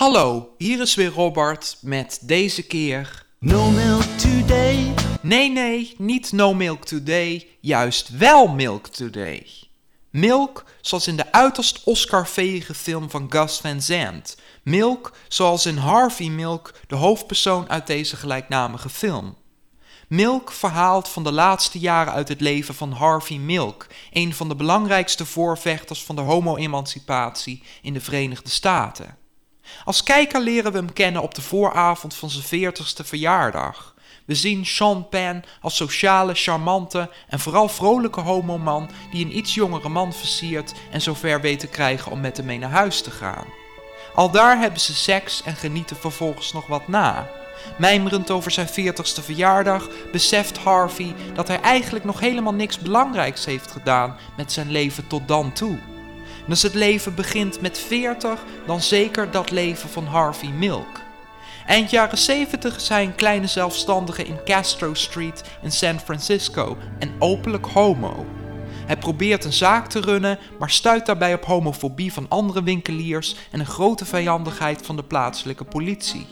Hallo, hier is weer Robert met deze keer. No milk today. Nee, nee, niet no milk today, juist wel milk today. Milk, zoals in de uiterst Oscar-vege film van Gus Van Sant. Milk, zoals in Harvey Milk, de hoofdpersoon uit deze gelijknamige film. Milk verhaalt van de laatste jaren uit het leven van Harvey Milk, een van de belangrijkste voorvechters van de homo-emancipatie in de Verenigde Staten. Als kijker leren we hem kennen op de vooravond van zijn 40ste verjaardag. We zien Sean Penn als sociale, charmante en vooral vrolijke homoman die een iets jongere man versiert en zover weet te krijgen om met hem mee naar huis te gaan. Al daar hebben ze seks en genieten vervolgens nog wat na. Mijmerend over zijn 40ste verjaardag beseft Harvey dat hij eigenlijk nog helemaal niks belangrijks heeft gedaan met zijn leven tot dan toe. En als het leven begint met 40, dan zeker dat leven van Harvey Milk. Eind jaren 70 is een kleine zelfstandige in Castro Street in San Francisco en openlijk homo. Hij probeert een zaak te runnen, maar stuit daarbij op homofobie van andere winkeliers en een grote vijandigheid van de plaatselijke politie.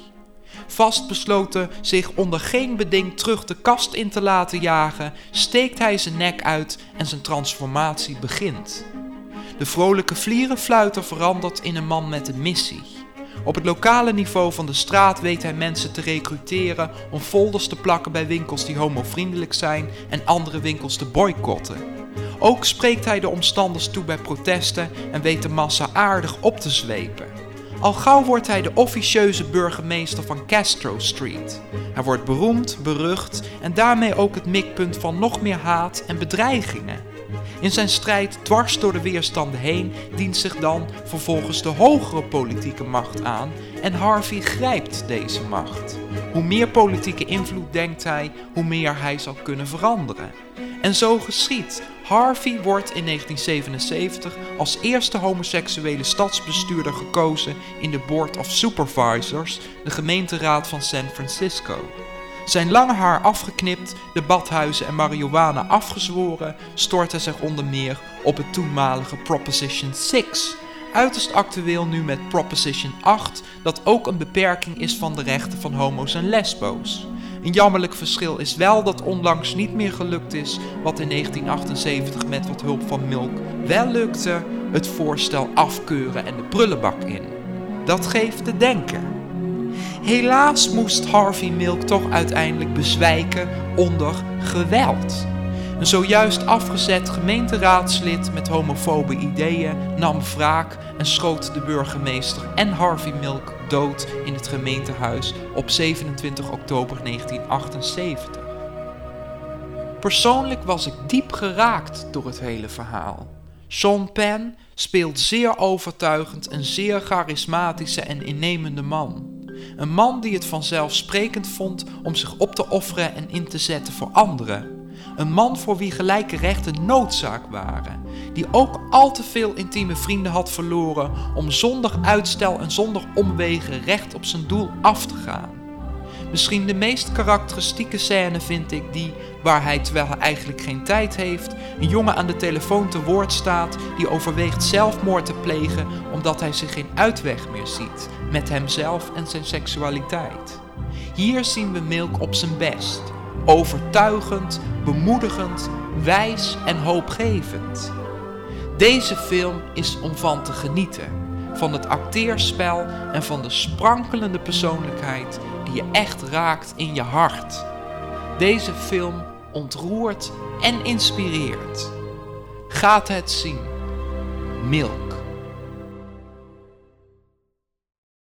Vastbesloten zich onder geen beding terug de kast in te laten jagen, steekt hij zijn nek uit en zijn transformatie begint. De vrolijke vlierenfluiter verandert in een man met een missie. Op het lokale niveau van de straat weet hij mensen te recruteren om folders te plakken bij winkels die homovriendelijk zijn en andere winkels te boycotten. Ook spreekt hij de omstanders toe bij protesten en weet de massa aardig op te zwepen. Al gauw wordt hij de officieuze burgemeester van Castro Street. Hij wordt beroemd, berucht en daarmee ook het mikpunt van nog meer haat en bedreigingen. In zijn strijd dwars door de weerstanden heen dient zich dan vervolgens de hogere politieke macht aan en Harvey grijpt deze macht. Hoe meer politieke invloed denkt hij, hoe meer hij zal kunnen veranderen. En zo geschiet. Harvey wordt in 1977 als eerste homoseksuele stadsbestuurder gekozen in de Board of Supervisors, de gemeenteraad van San Francisco. Zijn lange haar afgeknipt, de badhuizen en marihuana afgezworen, stort zich onder meer op het toenmalige Proposition 6. Uiterst actueel nu met Proposition 8, dat ook een beperking is van de rechten van homo's en lesbo's. Een jammerlijk verschil is wel dat onlangs niet meer gelukt is wat in 1978 met wat hulp van Milk wel lukte, het voorstel afkeuren en de prullenbak in. Dat geeft te denken. Helaas moest Harvey Milk toch uiteindelijk bezwijken onder geweld. Een zojuist afgezet gemeenteraadslid met homofobe ideeën nam wraak en schoot de burgemeester en Harvey Milk dood in het gemeentehuis op 27 oktober 1978. Persoonlijk was ik diep geraakt door het hele verhaal. Sean Penn speelt zeer overtuigend een zeer charismatische en innemende man. Een man die het vanzelfsprekend vond om zich op te offeren en in te zetten voor anderen. Een man voor wie gelijke rechten noodzaak waren. Die ook al te veel intieme vrienden had verloren om zonder uitstel en zonder omwegen recht op zijn doel af te gaan. Misschien de meest karakteristieke scène vind ik die waar hij, terwijl hij eigenlijk geen tijd heeft, een jongen aan de telefoon te woord staat die overweegt zelfmoord te plegen omdat hij zich geen uitweg meer ziet met hemzelf en zijn seksualiteit. Hier zien we Milk op zijn best. Overtuigend, bemoedigend, wijs en hoopgevend. Deze film is om van te genieten. Van het acteerspel en van de sprankelende persoonlijkheid die je echt raakt in je hart. Deze film ontroert en inspireert. Gaat het zien. Milk.